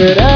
mà giờ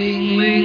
Ding.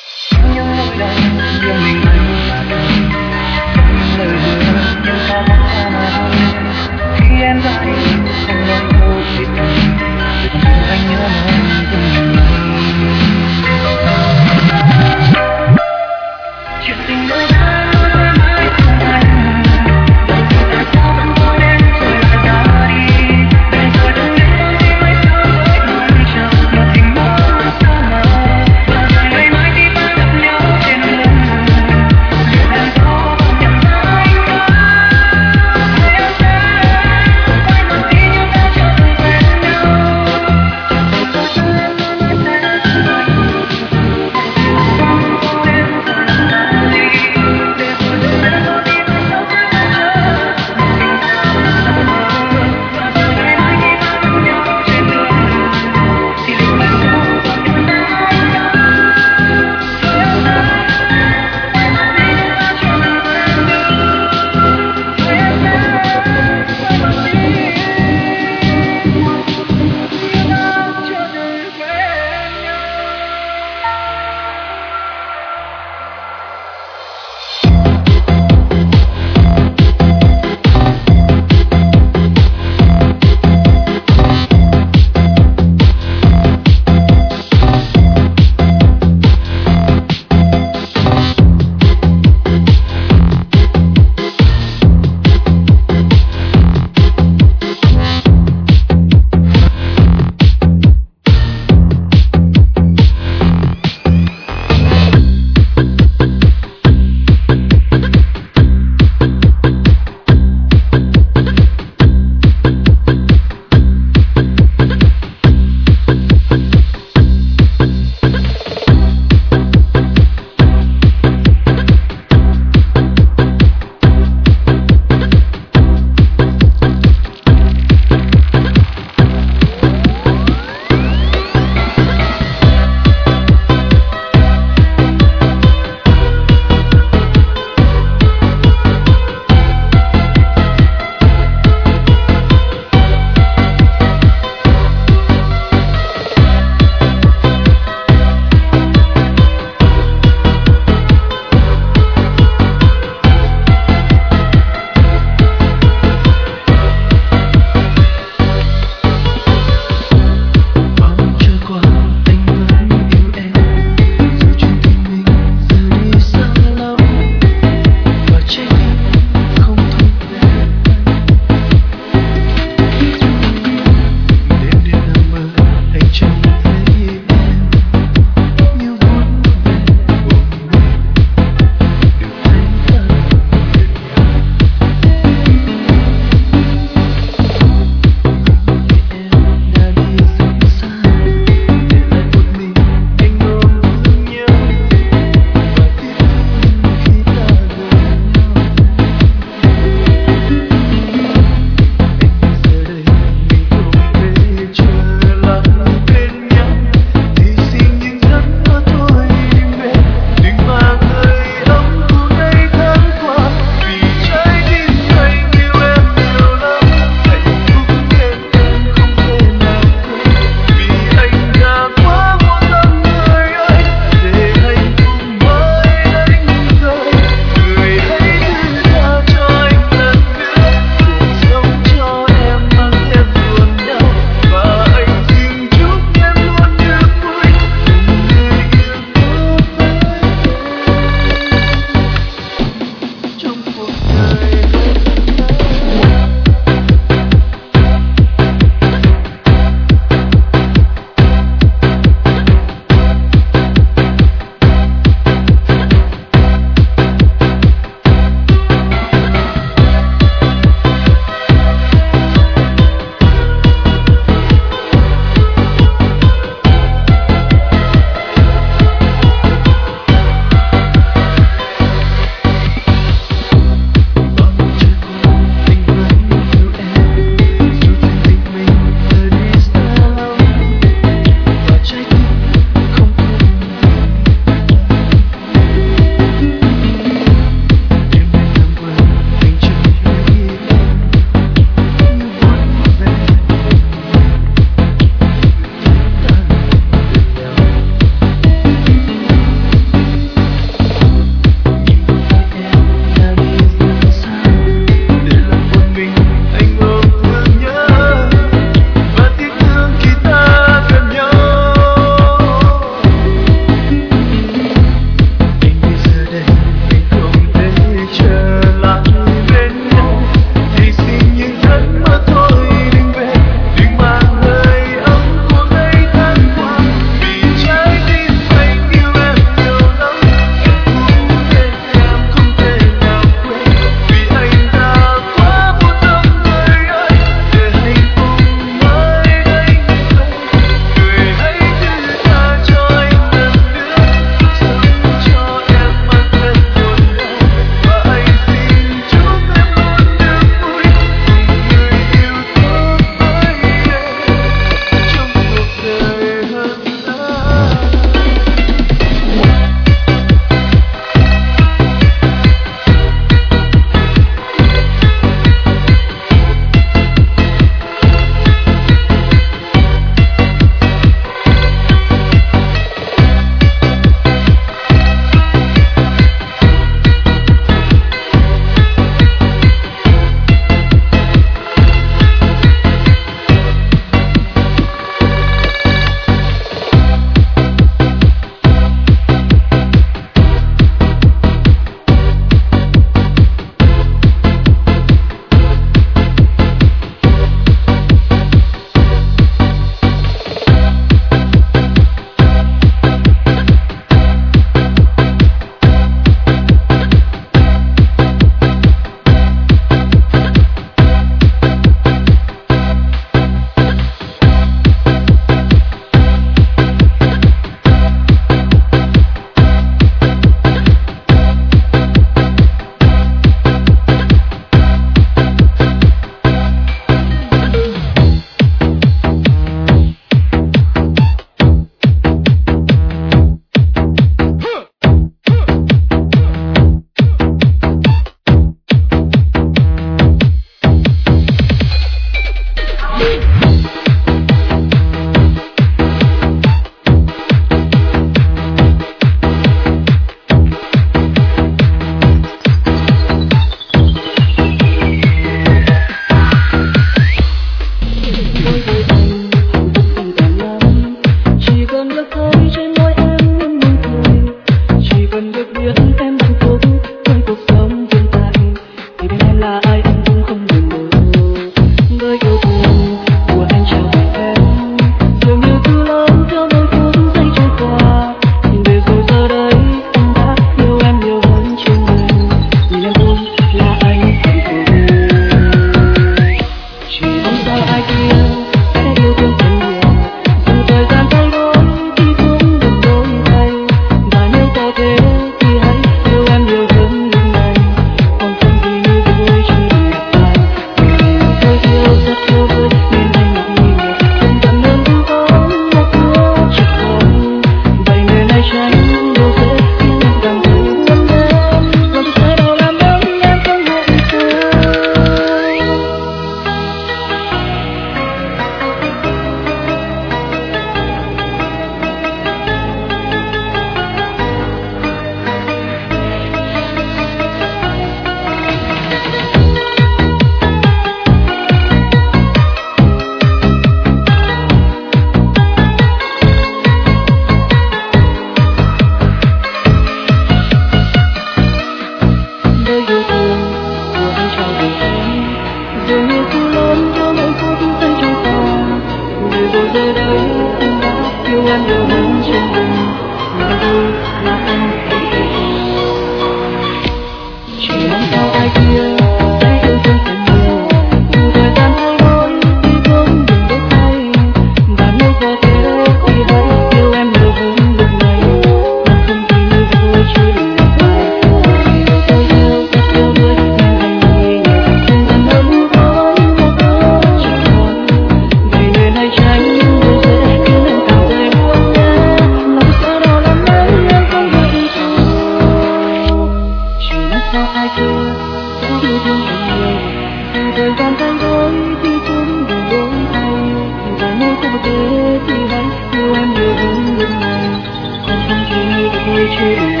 Đôi chuyện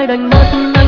nơi đành mất